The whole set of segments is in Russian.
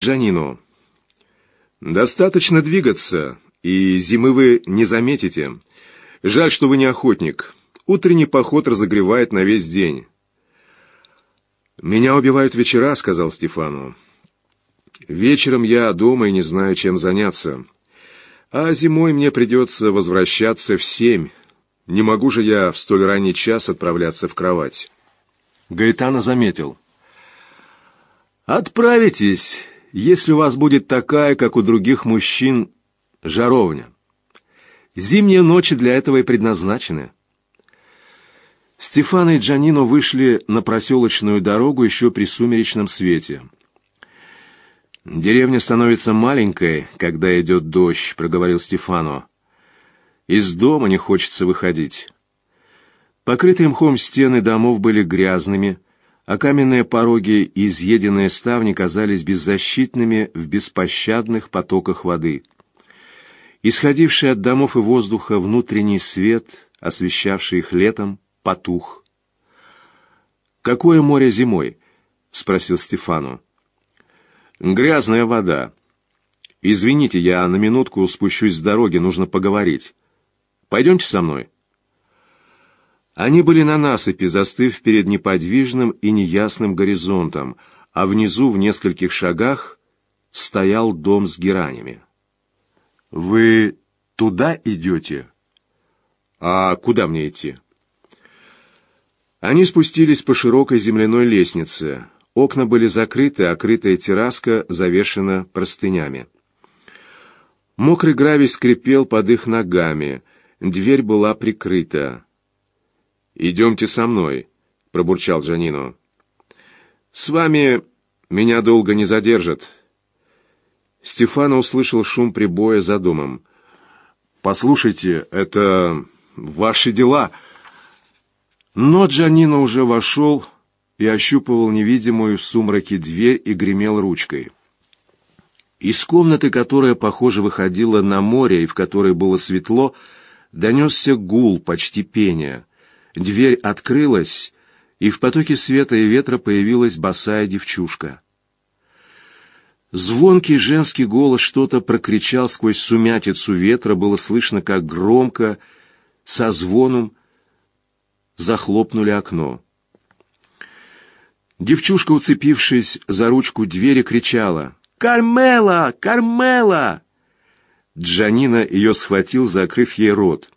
Джанину. «Достаточно двигаться, и зимы вы не заметите. Жаль, что вы не охотник. Утренний поход разогревает на весь день». «Меня убивают вечера», — сказал Стефану. «Вечером я дома и не знаю, чем заняться. А зимой мне придется возвращаться в семь. Не могу же я в столь ранний час отправляться в кровать». Гаэтана заметил. «Отправитесь, если у вас будет такая, как у других мужчин, жаровня. Зимние ночи для этого и предназначены». Стефан и Джанино вышли на проселочную дорогу еще при сумеречном свете. «Деревня становится маленькой, когда идет дождь», — проговорил Стефано. «Из дома не хочется выходить». Покрытые мхом стены домов были грязными, а каменные пороги и изъеденные ставни казались беззащитными в беспощадных потоках воды. Исходивший от домов и воздуха внутренний свет, освещавший их летом, потух. «Какое море зимой?» — спросил Стефану. «Грязная вода. Извините, я на минутку спущусь с дороги, нужно поговорить. Пойдемте со мной». Они были на насыпи, застыв перед неподвижным и неясным горизонтом, а внизу, в нескольких шагах, стоял дом с геранями. «Вы туда идете?» «А куда мне идти?» Они спустились по широкой земляной лестнице. Окна были закрыты, а крытая терраска завешена простынями. Мокрый гравий скрипел под их ногами. Дверь была прикрыта. «Идемте со мной», — пробурчал Джанино. «С вами меня долго не задержат». Стефано услышал шум прибоя за домом. «Послушайте, это ваши дела». Но Джанино уже вошел и ощупывал невидимую в сумраке дверь и гремел ручкой. Из комнаты, которая, похоже, выходила на море и в которой было светло, донесся гул, почти пение. Дверь открылась, и в потоке света и ветра появилась босая девчушка. Звонкий женский голос что-то прокричал сквозь сумятицу ветра, было слышно, как громко, со звоном, захлопнули окно. Девчушка, уцепившись за ручку двери, кричала «Кармела! Кармела!» Джанина ее схватил, закрыв ей рот.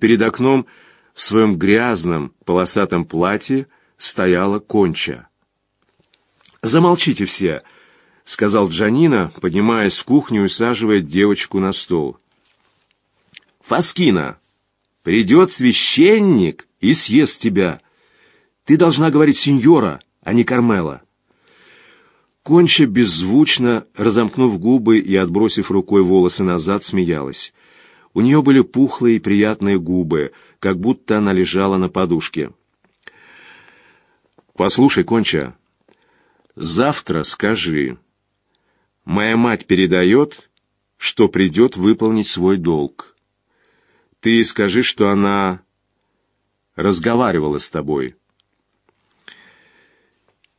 Перед окном в своем грязном полосатом платье стояла конча. «Замолчите все!» — сказал Джанина, поднимаясь в кухню и усаживая девочку на стол. «Фаскина, придет священник и съест тебя. Ты должна говорить сеньора, а не Кармела». Конча, беззвучно, разомкнув губы и отбросив рукой волосы назад, смеялась. У нее были пухлые и приятные губы, как будто она лежала на подушке. «Послушай, Конча, завтра скажи. Моя мать передает, что придет выполнить свой долг. Ты скажи, что она разговаривала с тобой».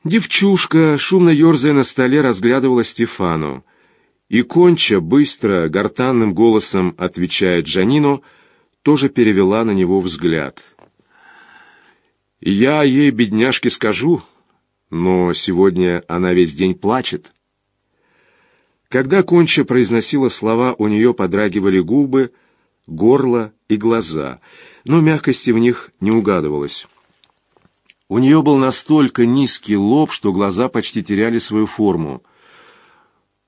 Девчушка, шумно ерзая на столе, разглядывала Стефану. И Конча, быстро, гортанным голосом отвечая Джанину, тоже перевела на него взгляд. «Я ей, бедняжке, скажу, но сегодня она весь день плачет». Когда Конча произносила слова, у нее подрагивали губы, горло и глаза, но мягкости в них не угадывалось. У нее был настолько низкий лоб, что глаза почти теряли свою форму.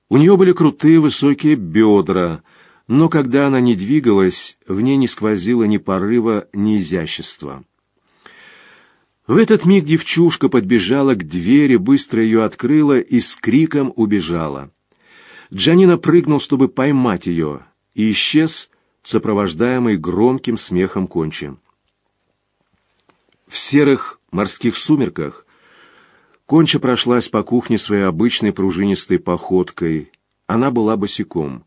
У нее были крутые высокие бедра — но когда она не двигалась, в ней не сквозило ни порыва, ни изящества. В этот миг девчушка подбежала к двери, быстро ее открыла и с криком убежала. Джанина прыгнул, чтобы поймать ее, и исчез, сопровождаемый громким смехом кончи. В серых морских сумерках Конча прошлась по кухне своей обычной пружинистой походкой. Она была босиком.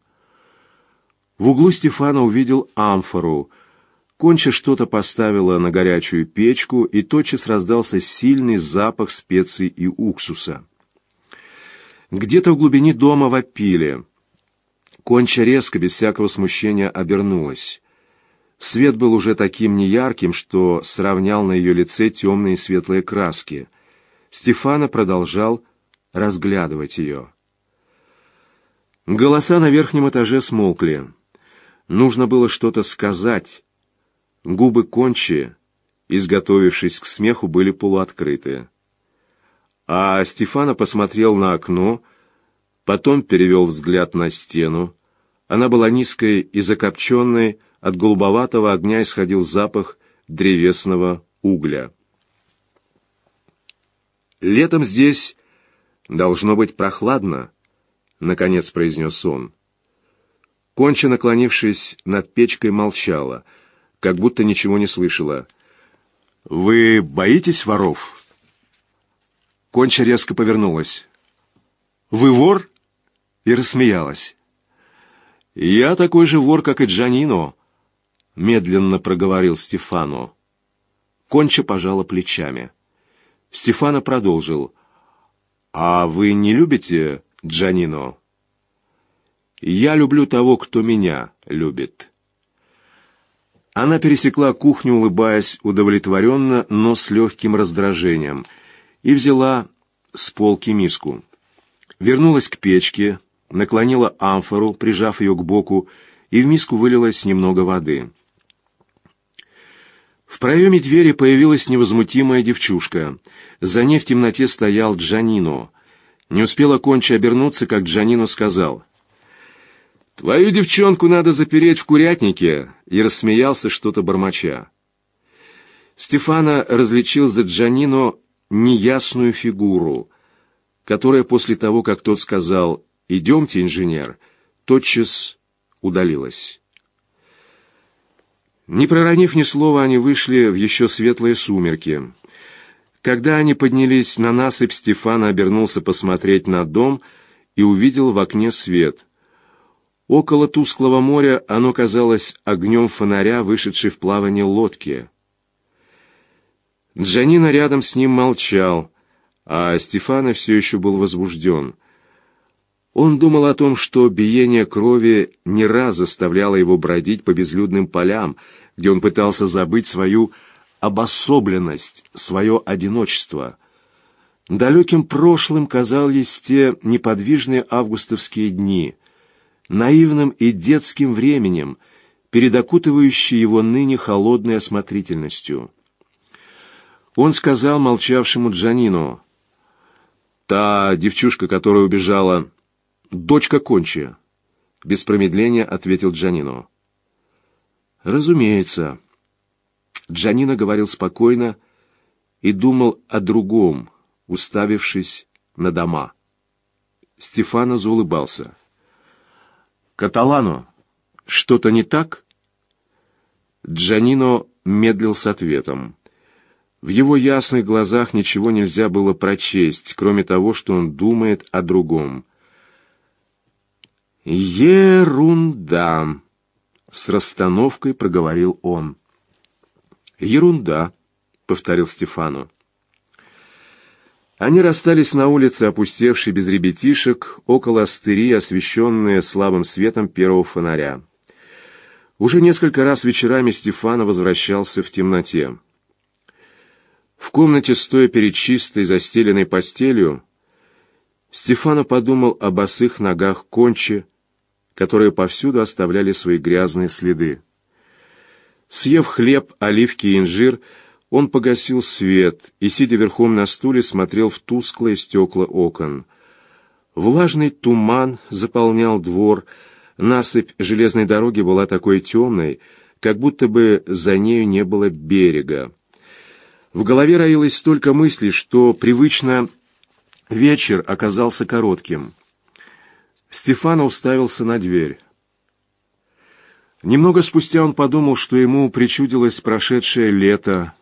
В углу Стефана увидел амфору. Конча что-то поставила на горячую печку, и тотчас раздался сильный запах специй и уксуса. Где-то в глубине дома вопили. Конча резко, без всякого смущения, обернулась. Свет был уже таким неярким, что сравнял на ее лице темные и светлые краски. Стефана продолжал разглядывать ее. Голоса на верхнем этаже смолкли. Нужно было что-то сказать. Губы кончи, изготовившись к смеху, были полуоткрыты. А Стефана посмотрел на окно, потом перевел взгляд на стену. Она была низкой и закопченной, от голубоватого огня исходил запах древесного угля. «Летом здесь должно быть прохладно», — наконец произнес он. Конча, наклонившись над печкой, молчала, как будто ничего не слышала. «Вы боитесь воров?» Конча резко повернулась. «Вы вор?» и рассмеялась. «Я такой же вор, как и Джанино», медленно проговорил Стефано. Конча пожала плечами. Стефано продолжил. «А вы не любите Джанино?» «Я люблю того, кто меня любит». Она пересекла кухню, улыбаясь удовлетворенно, но с легким раздражением, и взяла с полки миску. Вернулась к печке, наклонила амфору, прижав ее к боку, и в миску вылилось немного воды. В проеме двери появилась невозмутимая девчушка. За ней в темноте стоял Джанино. Не успела Конча обернуться, как Джанино сказал. «Твою девчонку надо запереть в курятнике», и рассмеялся что-то бормоча. Стефана различил за Джанино неясную фигуру, которая после того, как тот сказал «Идемте, инженер», тотчас удалилась. Не проронив ни слова, они вышли в еще светлые сумерки. Когда они поднялись на насыпь, Стефан обернулся посмотреть на дом и увидел в окне свет. Около тусклого моря оно казалось огнем фонаря, вышедшей в плавание лодки. Джанина рядом с ним молчал, а Стефана все еще был возбужден. Он думал о том, что биение крови не раз заставляло его бродить по безлюдным полям, где он пытался забыть свою обособленность, свое одиночество. Далеким прошлым казались те неподвижные августовские дни, наивным и детским временем, передокутывающие его ныне холодной осмотрительностью. Он сказал молчавшему Джанину, «Та девчушка, которая убежала, дочка Кончи», — без промедления ответил Джанино. Разумеется. Джанина говорил спокойно и думал о другом, уставившись на дома. Стефано заулыбался. «Каталано, что-то не так?» Джанино медлил с ответом. В его ясных глазах ничего нельзя было прочесть, кроме того, что он думает о другом. «Ерунда!» С расстановкой проговорил он. «Ерунда», — повторил Стефану. Они расстались на улице, опустевшей без ребятишек, около астыри, освещенные слабым светом первого фонаря. Уже несколько раз вечерами Стефана возвращался в темноте. В комнате, стоя перед чистой, застеленной постелью, Стефана подумал о босых ногах Кончи, которые повсюду оставляли свои грязные следы. Съев хлеб, оливки и инжир, он погасил свет и, сидя верхом на стуле, смотрел в тусклые стекла окон. Влажный туман заполнял двор, насыпь железной дороги была такой темной, как будто бы за нею не было берега. В голове роилось столько мыслей, что привычно вечер оказался коротким. Стефано уставился на дверь. Немного спустя он подумал, что ему причудилось прошедшее лето,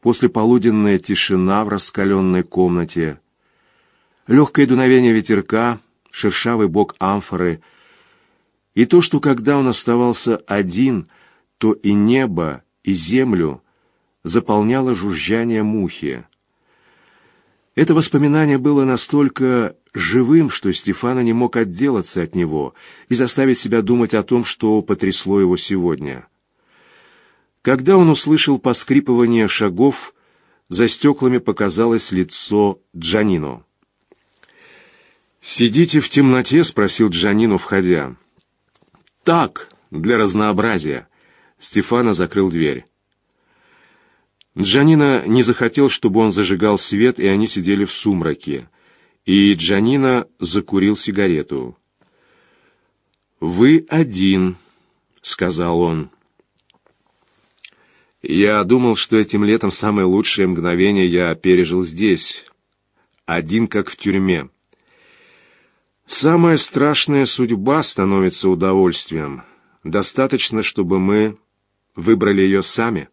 послеполуденная тишина в раскаленной комнате, легкое дуновение ветерка, шершавый бок амфоры, и то, что когда он оставался один, то и небо, и землю заполняло жужжание мухи. Это воспоминание было настолько живым, что Стефана не мог отделаться от него и заставить себя думать о том, что потрясло его сегодня. Когда он услышал поскрипывание шагов, за стеклами показалось лицо Джанино. «Сидите в темноте?» — спросил Джанино, входя. «Так, для разнообразия». Стефана закрыл дверь. Джанина не захотел, чтобы он зажигал свет, и они сидели в сумраке. И Джанина закурил сигарету. «Вы один», — сказал он. «Я думал, что этим летом самое лучшее мгновение я пережил здесь, один как в тюрьме. Самая страшная судьба становится удовольствием. Достаточно, чтобы мы выбрали ее сами».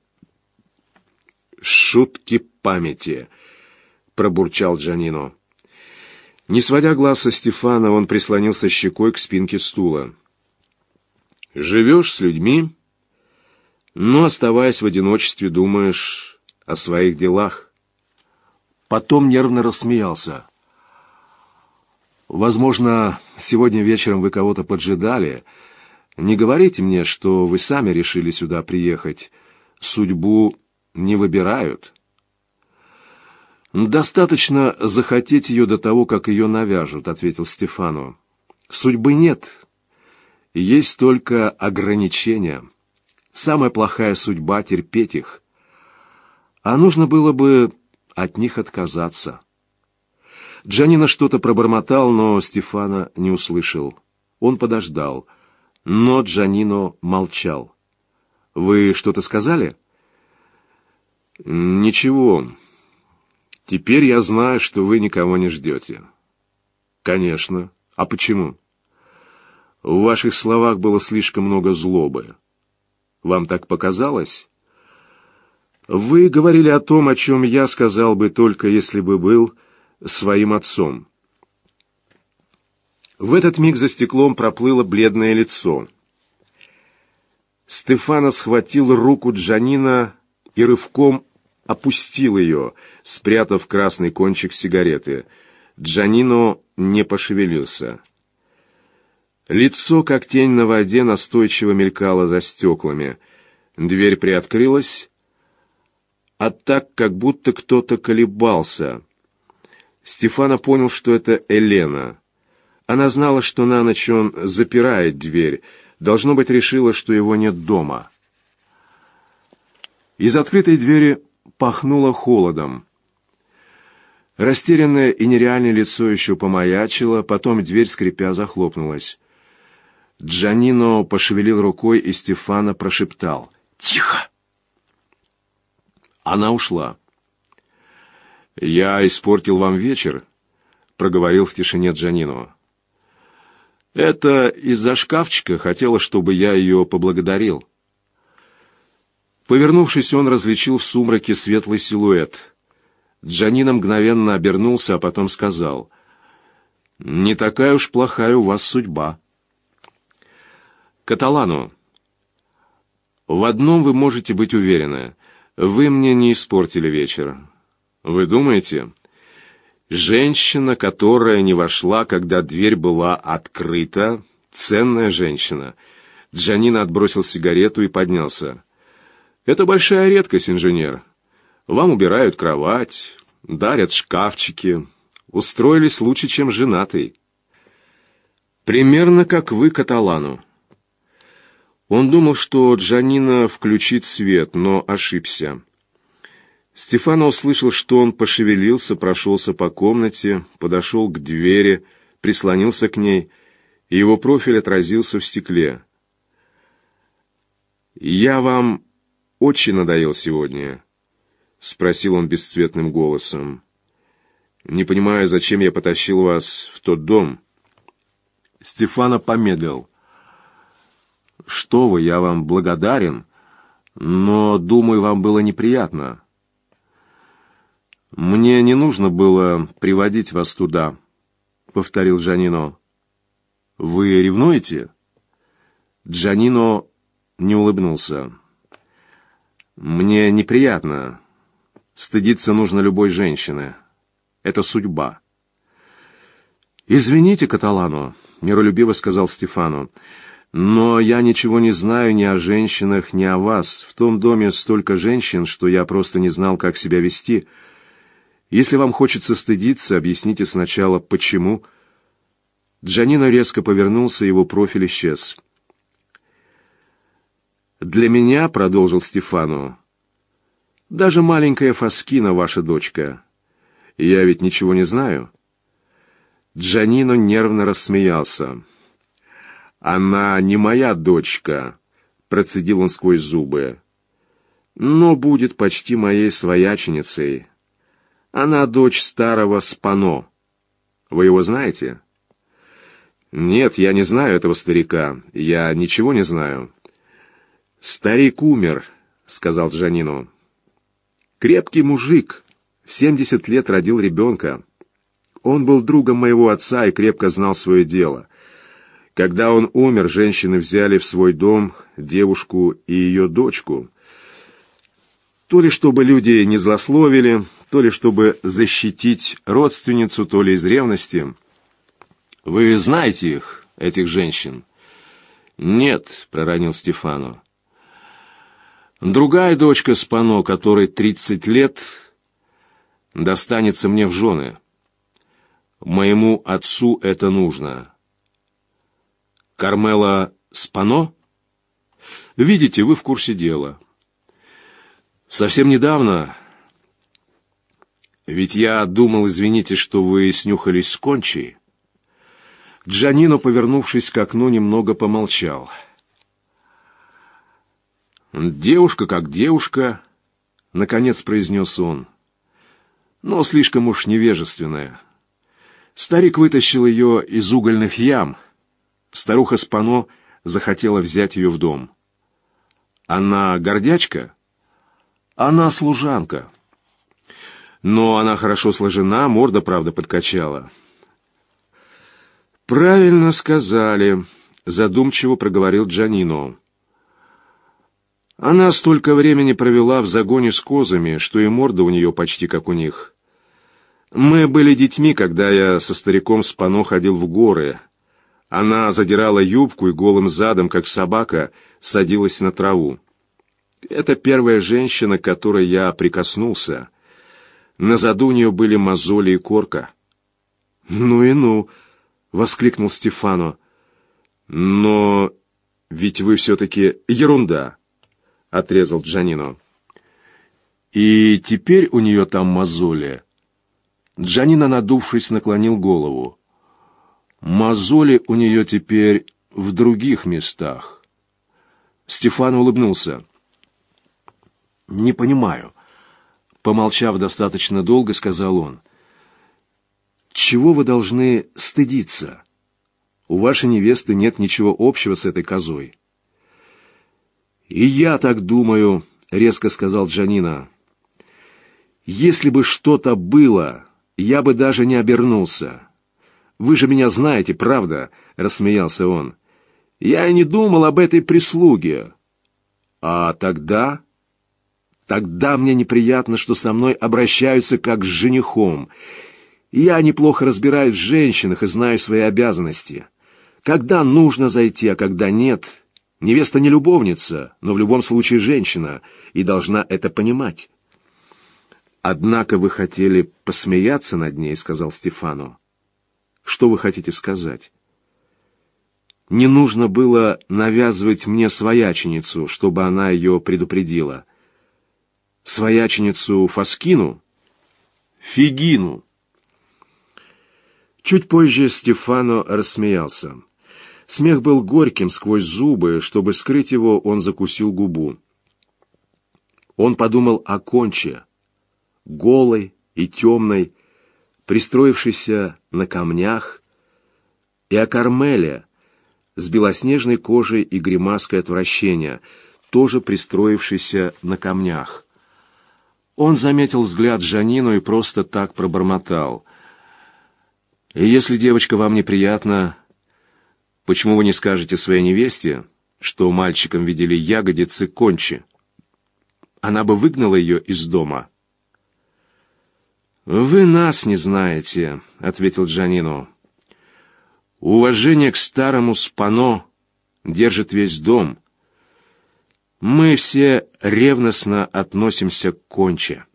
«Шутки памяти», — пробурчал Джанино. Не сводя глаз со Стефана, он прислонился щекой к спинке стула. «Живешь с людьми, но, оставаясь в одиночестве, думаешь о своих делах». Потом нервно рассмеялся. «Возможно, сегодня вечером вы кого-то поджидали. Не говорите мне, что вы сами решили сюда приехать. Судьбу не выбирают. «Достаточно захотеть ее до того, как ее навяжут», — ответил Стефану. «Судьбы нет. Есть только ограничения. Самая плохая судьба — терпеть их. А нужно было бы от них отказаться». Джанина что-то пробормотал, но Стефана не услышал. Он подождал, но Джанино молчал. «Вы что-то сказали?» «Ничего. Теперь я знаю, что вы никого не ждете». «Конечно. А почему?» «В ваших словах было слишком много злобы. Вам так показалось?» «Вы говорили о том, о чем я сказал бы только, если бы был своим отцом». В этот миг за стеклом проплыло бледное лицо. Стефана схватил руку Джанина и рывком опустил ее, спрятав красный кончик сигареты. Джанино не пошевелился. Лицо, как тень на воде, настойчиво мелькало за стеклами. Дверь приоткрылась, а так, как будто кто-то колебался. Стефана понял, что это Елена. Она знала, что на ночь он запирает дверь. Должно быть, решила, что его нет дома. Из открытой двери пахнуло холодом. Растерянное и нереальное лицо еще помаячило, потом дверь, скрипя, захлопнулась. Джанино пошевелил рукой, и Стефана прошептал «Тихо!». Она ушла. «Я испортил вам вечер», — проговорил в тишине Джанино. «Это из-за шкафчика хотела, чтобы я ее поблагодарил». Повернувшись, он различил в сумраке светлый силуэт. Джанина мгновенно обернулся, а потом сказал, «Не такая уж плохая у вас судьба». «Каталану, в одном вы можете быть уверены. Вы мне не испортили вечер. Вы думаете, женщина, которая не вошла, когда дверь была открыта, ценная женщина?» Джанина отбросил сигарету и поднялся. Это большая редкость, инженер. Вам убирают кровать, дарят шкафчики, устроились лучше, чем женатый. Примерно как вы каталану. Он думал, что Джанина включит свет, но ошибся. Стефано услышал, что он пошевелился, прошелся по комнате, подошел к двери, прислонился к ней, и его профиль отразился в стекле. «Я вам очень надоел сегодня?» — спросил он бесцветным голосом. «Не понимаю, зачем я потащил вас в тот дом?» Стефана помедлил. «Что вы, я вам благодарен, но, думаю, вам было неприятно. Мне не нужно было приводить вас туда», — повторил Джанино. «Вы ревнуете?» Джанино не улыбнулся. «Мне неприятно. Стыдиться нужно любой женщины. Это судьба. «Извините, Каталану», — миролюбиво сказал Стефану, «но я ничего не знаю ни о женщинах, ни о вас. В том доме столько женщин, что я просто не знал, как себя вести. Если вам хочется стыдиться, объясните сначала, почему». Джанино резко повернулся, его профиль исчез. «Для меня», — продолжил Стефану, — «даже маленькая Фаскина ваша дочка. Я ведь ничего не знаю». Джанино нервно рассмеялся. «Она не моя дочка», — процедил он сквозь зубы, — «но будет почти моей свояченицей. Она дочь старого Спано. Вы его знаете?» «Нет, я не знаю этого старика. Я ничего не знаю». «Старик умер», — сказал Джанину. «Крепкий мужик. В семьдесят лет родил ребенка. Он был другом моего отца и крепко знал свое дело. Когда он умер, женщины взяли в свой дом девушку и ее дочку. То ли чтобы люди не злословили, то ли чтобы защитить родственницу, то ли из ревности. Вы знаете их, этих женщин? Нет, проронил Стефану. Другая дочка Спано, которой тридцать лет, достанется мне в жены. Моему отцу это нужно. Кармела Спано? Видите, вы в курсе дела. Совсем недавно... Ведь я думал, извините, что вы снюхались с Кончей. Джанино, повернувшись к окну, немного помолчал. «Девушка как девушка», — наконец произнес он, — «но слишком уж невежественная». Старик вытащил ее из угольных ям. Старуха Спано захотела взять ее в дом. Она гордячка? Она служанка. Но она хорошо сложена, морда, правда, подкачала. «Правильно сказали», — задумчиво проговорил Джанино. Она столько времени провела в загоне с козами, что и морда у нее почти как у них. Мы были детьми, когда я со стариком Спано ходил в горы. Она задирала юбку и голым задом, как собака, садилась на траву. Это первая женщина, к которой я прикоснулся. На заду у нее были мозоли и корка. «Ну и ну!» — воскликнул Стефано. «Но ведь вы все-таки ерунда!» — отрезал Джанино. «И теперь у нее там мозоли», Джанина, надувшись, наклонил голову. Мозоли у нее теперь в других местах. Стефан улыбнулся. «Не понимаю». Помолчав достаточно долго, сказал он. «Чего вы должны стыдиться? У вашей невесты нет ничего общего с этой козой». «И я так думаю», — резко сказал Джанина. «Если бы что-то было, я бы даже не обернулся. Вы же меня знаете, правда?» — рассмеялся он. «Я и не думал об этой прислуге». «А тогда...» «Тогда мне неприятно, что со мной обращаются как с женихом. Я неплохо разбираюсь в женщинах и знаю свои обязанности. Когда нужно зайти, а когда нет. Невеста не любовница, но в любом случае женщина, и должна это понимать». «Однако вы хотели посмеяться над ней», — сказал Стефану. «Что вы хотите сказать?» «Не нужно было навязывать мне свояченицу, чтобы она ее предупредила. Свояченицу Фаскину? Фигину!» Чуть позже Стефано рассмеялся. Смех был горьким сквозь зубы, чтобы скрыть его, он закусил губу. Он подумал о Конче, голой и темной, пристроившейся на камнях, и о Кармеле с белоснежной кожей и гримаской отвращения, тоже пристроившейся на камнях. Он заметил взгляд Жанину и просто так пробормотал. «И если девочка вам неприятна, почему вы не скажете своей невесте, что мальчикам видели ягодицы кончи? Она бы выгнала ее из дома». «Вы нас не знаете», — ответил Джанино. «Уважение к старому спано держит весь дом. Мы все ревностно относимся к конче».